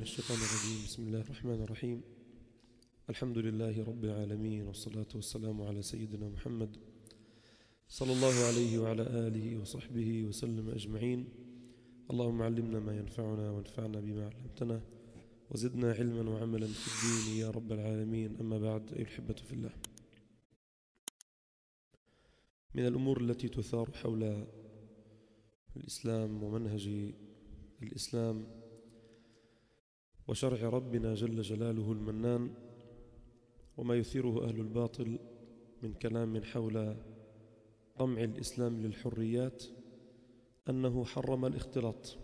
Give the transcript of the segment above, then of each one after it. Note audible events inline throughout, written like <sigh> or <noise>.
من الشيطان الرجيم. بسم الله الرحمن الرحيم. الحمد لله رب العالمين والصلاة والسلام على سيدنا محمد صلى الله عليه وعلى آله وصحبه وسلم أجمعين. اللهم علمنا ما ينفعنا وانفعنا بما علمتنا وزدنا علما وعملا في الدين يا رب العالمين. أما بعد أيها الحبة في الله. من الأمور التي تثار حول الإسلام ومنهج الإسلام وشرع ربنا جل جلاله المنان وما يثيره أهل الباطل من كلام حول طمع الإسلام للحريات أنه حرم الاختلاط.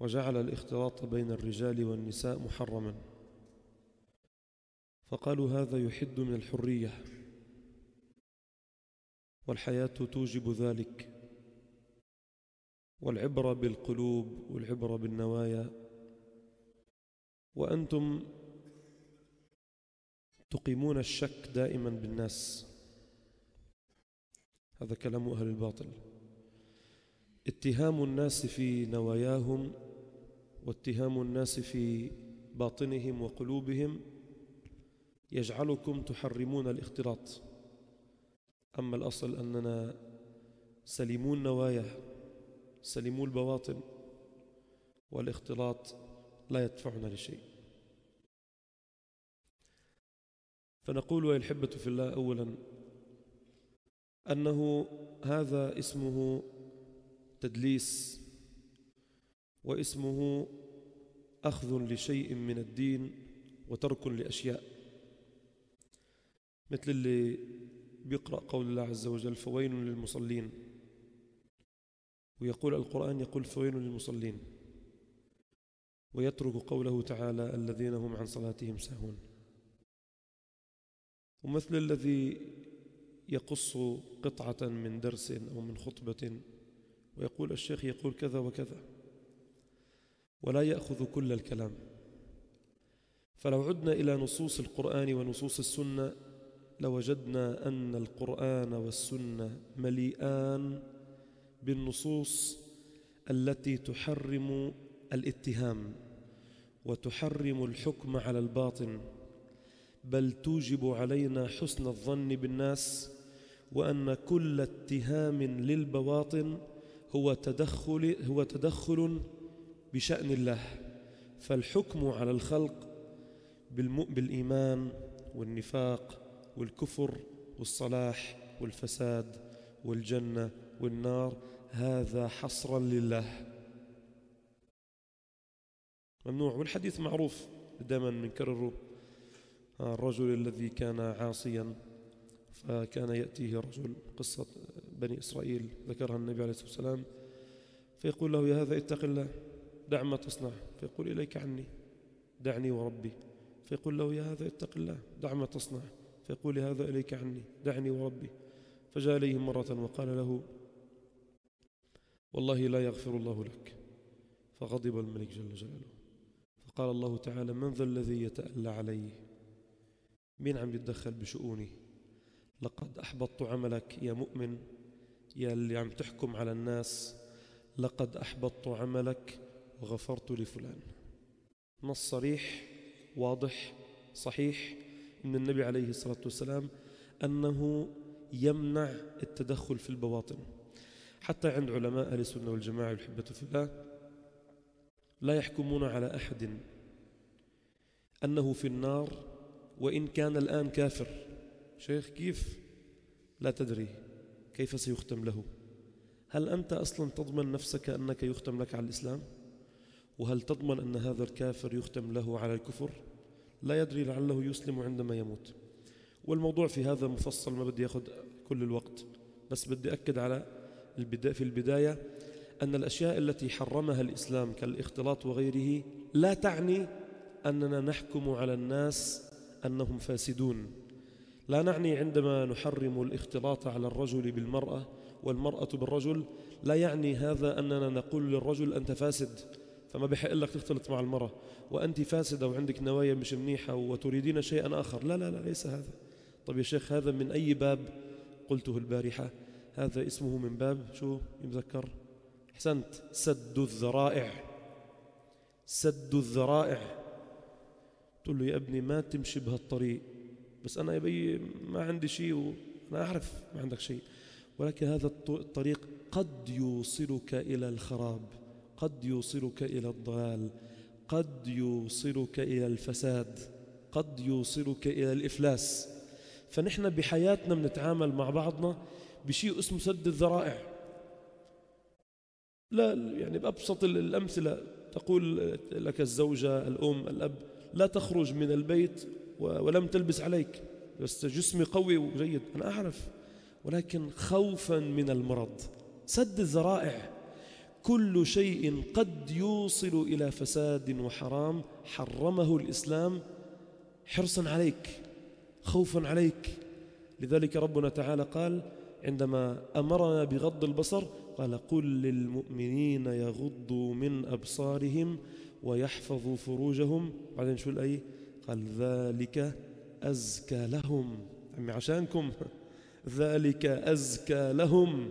وجعل الاختلاط بين الرجال والنساء محرما. فقالوا هذا يحد من الحرية والحياة توجب ذلك. والعبرة بالقلوب والعبرة بالنوايا. وأنتم تقيمون الشك دائما بالناس. هذا كلام أهل الباطل. اتهام الناس في نواياهم واتهام الناس في باطنهم وقلوبهم يجعلكم تحرمون الاختلاط. أما الأصل أننا سلموا النوايا سلموا البواطن والاختلاط لا يدفعنا لشيء. فنقول يا الحبة في الله أولا أنه هذا اسمه تدليس واسمه أخذ لشيء من الدين وترك لأشياء. مثل اللي بيقرأ قول الله عز وجل فويل للمصلين. ويقول القرآن يقول فويل للمصلين ويترك قوله تعالى الذين هم عن صلاتهم ساهون. ومثل الذي يقص قطعة من درس أو من خطبة ويقول الشيخ يقول كذا وكذا ولا يأخذ كل الكلام. فلو عدنا إلى نصوص القرآن ونصوص السنة لوجدنا أن القرآن والسنة مليئان بالنصوص التي تحرم الاتهام وتحرم الحكم على الباطن بل توجب علينا حسن الظن بالناس وأن كل اتهام للبواطن هو تدخل هو تدخل بشأن الله. فالحكم على الخلق بالإيمان والنفاق والكفر والصلاح والفساد والجنة والنار هذا حصرا لله. ممنوع والحديث معروف دائما نكرره الرجل الذي كان عاصيا فكان يأتيه رجل قصة بني إسرائيل ذكرها النبي عليه الصلاة والسلام فيقول له يا هذا اتق الله دع ما تصنع. فيقول إليك عني دعني وربي. فيقول له يا هذا اتق الله دع ما تصنع. فيقول هذا إليك عني دعني وربي. فجاء إليهم مرة وقال له والله لا يغفر الله لك. فغضب الملك جل جلاله. فقال الله تعالى من ذا الذي يتألى علي مين عم يتدخل بشؤوني؟ لقد أحبطت عملك يا مؤمن يا اللي عم تحكم على الناس. لقد أحبطت عملك وغفرت لفلان. نص صريح واضح صحيح من النبي عليه الصلاة والسلام أنه يمنع التدخل في البواطن. حتى عند علماء أهل السنة والجماعة الحبة في الله لا يحكمون على أحد أنه في النار وإن كان الآن كافر. شيخ كيف؟ لا تدري كيف سيختم له. هل أنت أصلا تضمن نفسك أنك يختم لك على الإسلام؟ وهل تضمن أن هذا الكافر يختم له على الكفر؟ لا يدري لعله يسلم عندما يموت. والموضوع في هذا مفصل ما بدي أخذ كل الوقت بس بدي أكد على في البداية أن الأشياء التي حرمها الإسلام كالاختلاط وغيره لا تعني أننا نحكم على الناس أنهم فاسدون. لا نعني عندما نحرم الاختلاط على الرجل بالمرأة والمرأة بالرجل لا يعني هذا أننا نقول للرجل أنت فاسد فما بحق لك تختلط مع المرأة. وأنت فاسدة وعندك نوايا مش منيحة وتريدين شيئا آخر. لا لا لا ليس هذا. طيب يا شيخ هذا من أي باب؟ قلته البارحة. هذا اسمه من باب شو؟ يمذكر أحسنت. سد الذرائع. سد الذرائع. تقول له يا ابني ما تمشي بهالطريق. بس أنا يا بي ما عندي شيء وأنا أعرف ما عندك شيء ولكن هذا الطريق قد يوصلك إلى الخراب. قد يوصلك إلى الضلال. قد يوصلك إلى الفساد. قد يوصلك إلى الإفلاس. فنحن بحياتنا بنتعامل مع بعضنا بشيء اسمه سد الذرائع. لا يعني بأبسط الأمثلة تقول لك الزوجة الأم الأب لا تخرج من البيت ولم تلبس عليك بس جسمي قوي وجيد. أنا أعرف ولكن خوفا من المرض. سد الذرائع. كل شيء قد يوصل إلى فساد وحرام. حرمه الإسلام. حرصا عليك. خوفا عليك. لذلك ربنا تعالى قال عندما أمرنا بغض البصر قال قل للمؤمنين يغضوا من أبصارهم ويحفظوا فروجهم. بعدين شو الأي؟ قال ذلك أزكى لهم. عمي عشانكم. <laughs> ذلك أزكى لهم.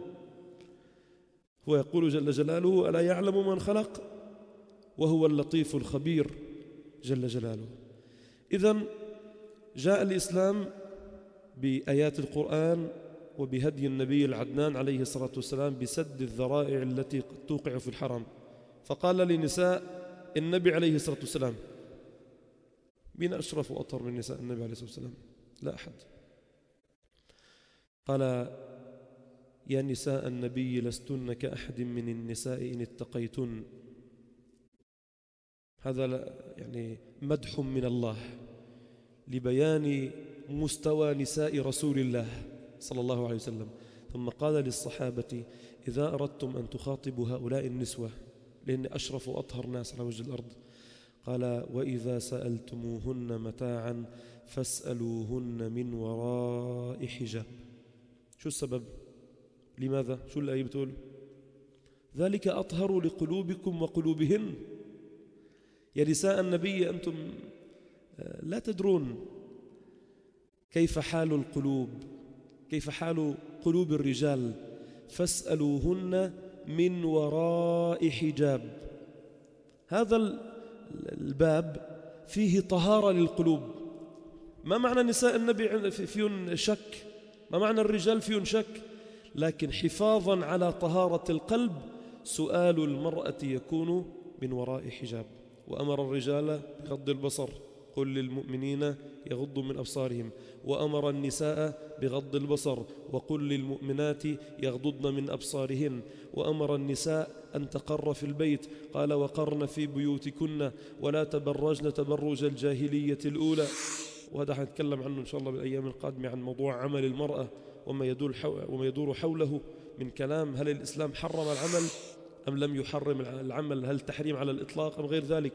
هو يقول جل جلاله ألا يعلم من خلق؟ وهو اللطيف الخبير جل جلاله. إذا جاء الإسلام بآيات القرآن وبهدي النبي العدنان عليه الصلاة والسلام بسد الذرائع التي توقع في الحرام فقال لنساء النبي عليه الصلاة والسلام مين أشرف وأطهر من نساء النبي عليه الصلاة والسلام؟ لا أحد. قال يا نساء النبي لستن كأحد من النساء إن اتقيتن. هذا يعني مدح من الله. لبيان مستوى نساء رسول الله صلى الله عليه وسلم. ثم قال للصحابة إذا أردتم أن تخاطبوا هؤلاء النسوة لأن أشرف وأطهر ناس على وجه الأرض. قال وإذا سألتموهن متاعا فاسألوهن من وراء حجاب. شو السبب؟ لماذا؟ شو الآية بتقول؟ ذلك أطهر لقلوبكم وقلوبهن. يا نساء النبي أنتم لا تدرون كيف حال القلوب كيف حال قلوب الرجال. فاسألوهن من وراء حجاب. هذا الباب فيه طهارة للقلوب. ما معنى نساء النبي فيهن شك؟ ما معنى الرجال فيهن شك؟ لكن حفاظا على طهارة القلب سؤال المرأة يكون من وراء حجاب. وأمر الرجال بغض البصر. قل للمؤمنين يغضوا من أبصارهم وأمر النساء بغض البصر وقل للمؤمنات يغضضن من أبصارهن وأمر النساء أن تقر في البيت قال وقرن في بيوتكن ولا تبرجن تبرج الجاهلية الأولى. وهذا حنتكلم عنه إن شاء الله بالأيام القادمة عن موضوع عمل المرأة وما يدور, وما يدور حوله من كلام هل الإسلام حرم العمل أم لم يحرم العمل هل تحريم على الإطلاق أم غير ذلك.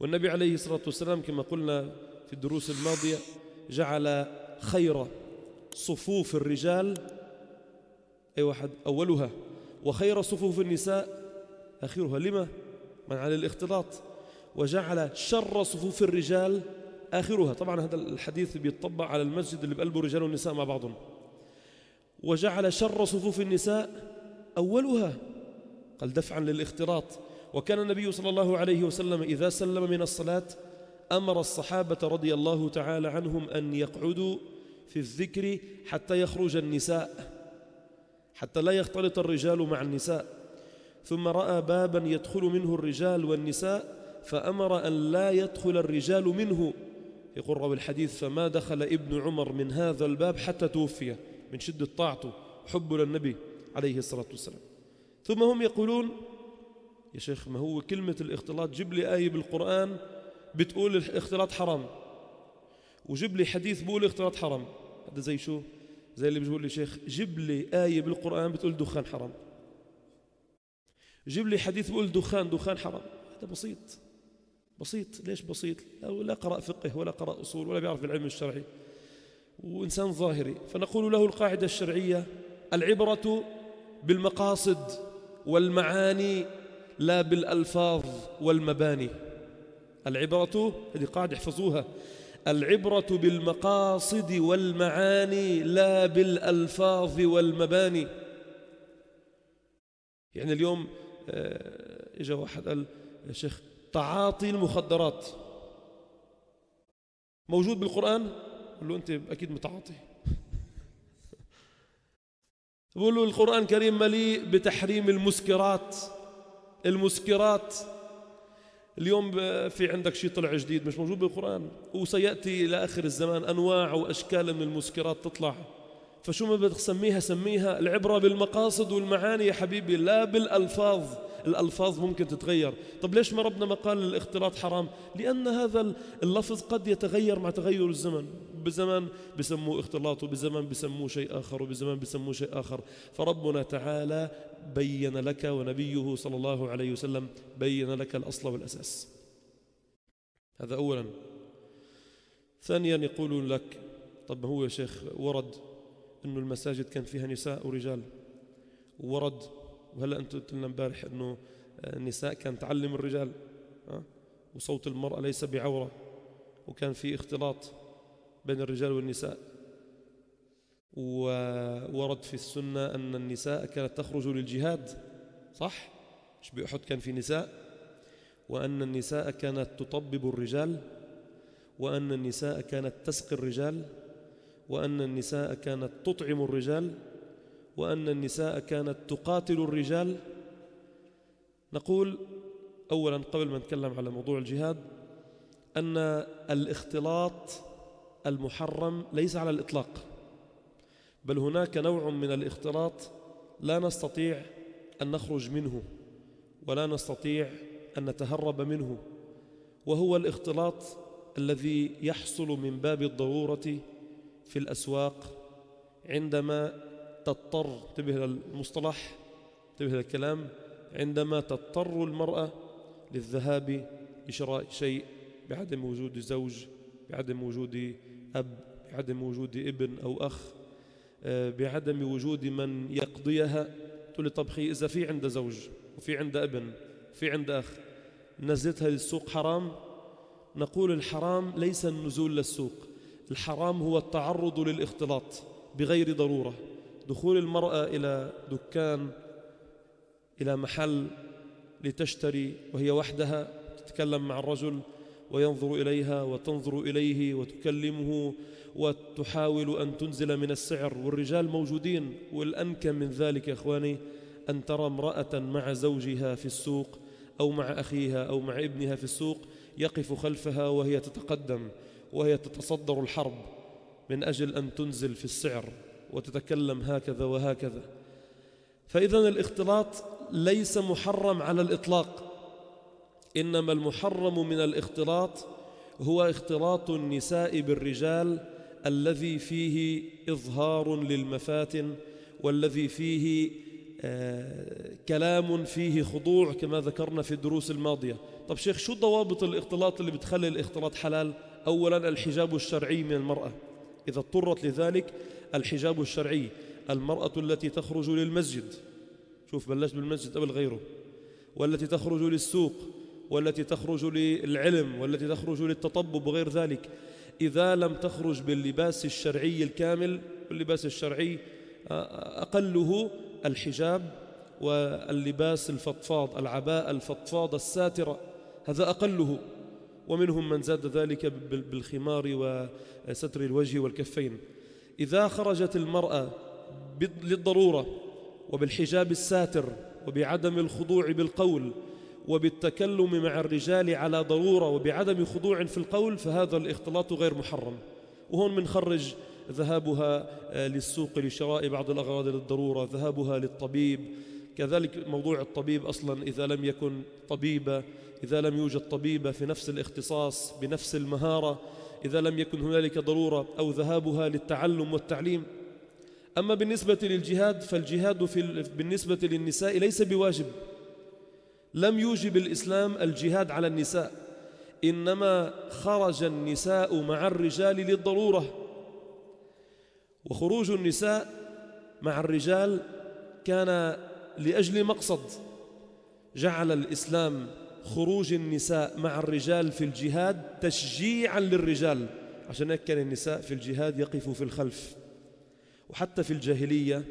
والنبي عليه الصلاة والسلام كما قلنا في الدروس الماضية جعل خير صفوف الرجال أي واحد أولها وخير صفوف النساء آخرها. لما؟ من على الاختلاط. وجعل شر صفوف الرجال آخرها. طبعا هذا الحديث بيطبق على المسجد اللي بقلبه رجال والنساء مع بعضهم. وجعل شر صفوف النساء أولها. قال دفعا للاختلاط. وكان النبي صلى الله عليه وسلم إذا سلم من الصلاة أمر الصحابة رضي الله تعالى عنهم أن يقعدوا في الذكر حتى يخرج النساء حتى لا يختلط الرجال مع النساء. ثم رأى بابا يدخل منه الرجال والنساء فأمر أن لا يدخل الرجال منه. يقول روي الحديث فما دخل ابن عمر من هذا الباب حتى توفي من شدة طاعته حبه للنبي عليه الصلاة والسلام. ثم هم يقولون يا شيخ ما هو كلمة الاختلاط؟ جيب لي آية بالقرآن بتقول الاختلاط حرام وجيب لي حديث بقول الاختلاط حرام. هذا زي شو؟ زي اللي بيقول لي شيخ جيب لي آية بالقرآن بتقول دخان حرام. جيب لي حديث بقول دخان دخان حرام. هذا بسيط بسيط. ليش بسيط؟ لا قرأ فقه ولا قرأ أصول ولا بيعرف العلم الشرعي. وإنسان ظاهري فنقول له القاعدة الشرعية العبرة بالمقاصد والمعاني لا بالألفاظ والمباني. العبرة هذه قاعدة احفظوها. العبرة بالمقاصد والمعاني لا بالألفاظ والمباني. يعني اليوم آه، إجا واحد قال يا شيخ تعاطي المخدرات. موجود بالقرآن؟ قال له أنت أكيد متعاطي. <laughs> بقول له القرآن الكريم مليء بتحريم المسكرات. المسكرات. اليوم في عندك شيء طلع جديد مش موجود بالقرآن وسيأتي إلى آخر الزمان أنواع وأشكال من المسكرات تطلع. فشو ما بدك تسميها سميها العبرة بالمقاصد والمعاني يا حبيبي لا بالألفاظ. الألفاظ ممكن تتغير. طب ليش ما ربنا ما قال الاختلاط حرام؟ لأن هذا اللفظ قد يتغير مع تغير الزمن. بزمان بسموه اختلاط وبزمان بسموه شيء آخر وبزمان بسموه شيء آخر. فربنا تعالى بين لك ونبيه صلى الله عليه وسلم بين لك الأصل والأساس. هذا أولا. ثانيا يقول لك طب هو يا شيخ ورد أنه المساجد كان فيها نساء ورجال؟ ورد. وهلا أنتم قلت لنا امبارح إنه النساء كان تعلم الرجال؟ وصوت المرأة ليس بعورة وكان في اختلاط. بين الرجال والنساء. وورد في السنة أن النساء كانت تخرج للجهاد صح؟ مش بأحد كان في نساء. وأن النساء كانت تطبب الرجال. وأن النساء كانت تسقي الرجال. وأن النساء كانت تطعم الرجال. وأن النساء كانت تقاتل الرجال. نقول أولا قبل ما نتكلم على موضوع الجهاد أن الاختلاط المحرم ليس على الإطلاق بل هناك نوع من الاختلاط لا نستطيع أن نخرج منه ولا نستطيع أن نتهرب منه وهو الاختلاط الذي يحصل من باب الضرورة في الأسواق عندما تضطر انتبه للمصطلح انتبه للكلام عندما تضطر المرأة للذهاب لشراء شيء بعدم وجود زوج بعدم وجود أب بعدم وجود ابن أو أخ آه، بعدم وجود من يقضيها. تقول لي طب خي إذا في عند زوج وفي عند ابن وفي عند أخ نزلتها للسوق حرام؟ نقول الحرام ليس النزول للسوق الحرام هو التعرض للاختلاط بغير ضرورة. دخول المرأة إلى دكان إلى محل لتشتري وهي وحدها تتكلم مع الرجل وينظر إليها وتنظر إليه وتكلمه وتحاول أن تنزل من السعر. والرجال موجودين والأنكى من ذلك يا إخواني أن ترى امرأة مع زوجها في السوق أو مع أخيها أو مع ابنها في السوق يقف خلفها وهي تتقدم وهي تتصدر الحرب من أجل أن تنزل في السعر وتتكلم هكذا وهكذا. فإذا الاختلاط ليس محرم على الإطلاق. إنما المحرم من الاختلاط هو اختلاط النساء بالرجال الذي فيه إظهار للمفاتن والذي فيه آه كلام فيه خضوع كما ذكرنا في الدروس الماضية. طب شيخ شو ضوابط الاختلاط اللي بتخلي الاختلاط حلال؟ أولا الحجاب الشرعي من المرأة. إذا اضطرت لذلك الحجاب الشرعي المرأة التي تخرج للمسجد. شوف بلشت بالمسجد قبل غيره. والتي تخرج للسوق. والتي تخرج للعلم والتي تخرج للتطبب وغير ذلك. إذا لم تخرج باللباس الشرعي الكامل واللباس الشرعي أقله الحجاب واللباس الفضفاض العباءة الفضفاض الساترة. هذا أقله. ومنهم من زاد ذلك بالخمار وستر الوجه والكفين. إذا خرجت المرأة للضرورة وبالحجاب الساتر وبعدم الخضوع بالقول وبالتكلم مع الرجال على ضرورة وبعدم خضوع في القول فهذا الاختلاط غير محرم. وهون منخرج ذهابها آه، للسوق لشراء بعض الأغراض للضرورة ذهابها للطبيب. كذلك موضوع الطبيب أصلا إذا لم يكن طبيبة إذا لم يوجد طبيبة في نفس الاختصاص بنفس المهارة إذا لم يكن هنالك ضرورة أو ذهابها للتعلم والتعليم. أما بالنسبة للجهاد فالجهاد في بالنسبة للنساء ليس بواجب. لم يوجب الإسلام الجهاد على النساء إنما خرج النساء مع الرجال للضرورة. وخروج النساء مع الرجال كان لأجل مقصد. جعل الإسلام خروج النساء مع الرجال في الجهاد تشجيعا للرجال عشان هيك كان النساء في الجهاد يقفوا في الخلف. وحتى في الجاهلية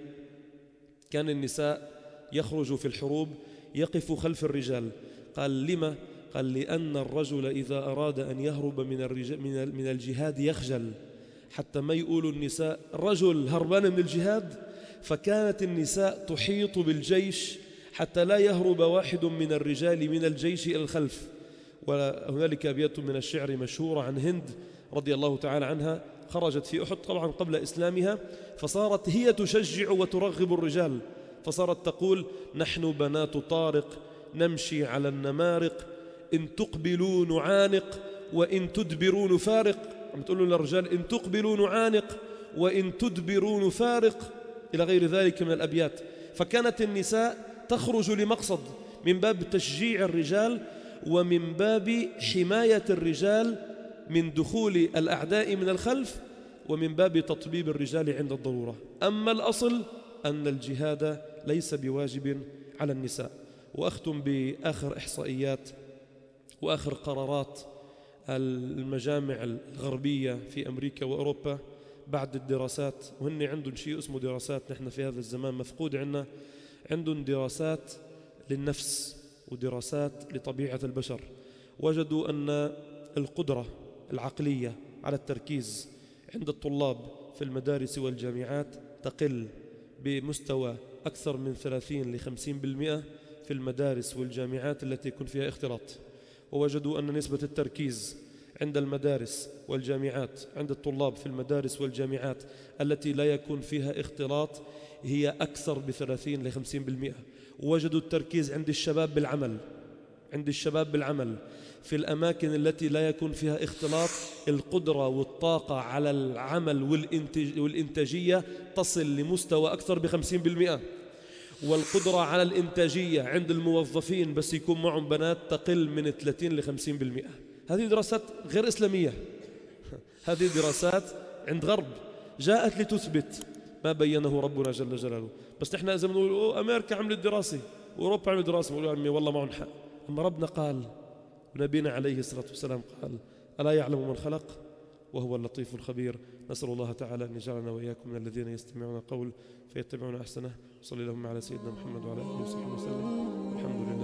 كان النساء يخرجوا في الحروب يقف خلف الرجال. قال لما؟ قال لأن الرجل إذا أراد أن يهرب من, الرجال من الجهاد يخجل. حتى ما يقولوا النساء رجل هربان من الجهاد؟ فكانت النساء تحيط بالجيش حتى لا يهرب واحد من الرجال من الجيش إلى الخلف. وهنالك أبيات من الشعر مشهورة عن هند رضي الله تعالى عنها خرجت في أحد طبعا قبل إسلامها فصارت هي تشجع وترغب الرجال. فصارت تقول نحن بنات طارق نمشي على النمارق إن تقبلوا نعانق وإن تدبروا نفارق. عم تقول للرجال إن تقبلوا نعانق وإن تدبروا نفارق إلى غير ذلك من الأبيات. فكانت النساء تخرج لمقصد من باب تشجيع الرجال ومن باب حماية الرجال من دخول الأعداء من الخلف ومن باب تطبيب الرجال عند الضرورة. أما الأصل أن الجهاد ليس بواجب على النساء. وأختم بآخر إحصائيات وآخر قرارات المجامع الغربية في أمريكا وأوروبا بعد الدراسات. وهن عندهم شيء اسمه دراسات نحن في هذا الزمان مفقود عندنا. عندهم دراسات للنفس ودراسات لطبيعة البشر. وجدوا أن القدرة العقلية على التركيز عند الطلاب في المدارس والجامعات تقل بمستوى أكثر من 30 ل 50% في المدارس والجامعات التي يكون فيها اختلاط. ووجدوا أن نسبة التركيز عند المدارس والجامعات عند الطلاب في المدارس والجامعات التي لا يكون فيها اختلاط هي أكثر بثلاثين لخمسين بالمئة. ووجدوا التركيز عند الشباب بالعمل عند الشباب بالعمل. في الأماكن التي لا يكون فيها اختلاط القدرة والطاقة على العمل والإنتاجية تصل لمستوى أكثر بخمسين بالمئة. والقدرة على الإنتاجية عند الموظفين بس يكون معهم بنات تقل من 30 ل 50% هذه دراسات غير إسلامية. <laughs> هذه دراسات عند غرب. جاءت لتثبت ما بينه ربنا جل جلاله. بس نحن إذا بنقول أمريكا عملت دراسة وأوروبا عملت دراسة. بقولوا عمي والله معهم حق. أما ربنا قال ونبينا عليه الصلاة والسلام قال ألا يعلم من خلق؟ وهو اللطيف الخبير. نسأل الله تعالى أن يجعلنا وإياكم من الذين يستمعون القول فيتبعون أحسنه. صلى اللهم على سيدنا محمد وعلى آله وصحبه وسلم. الحمد لله.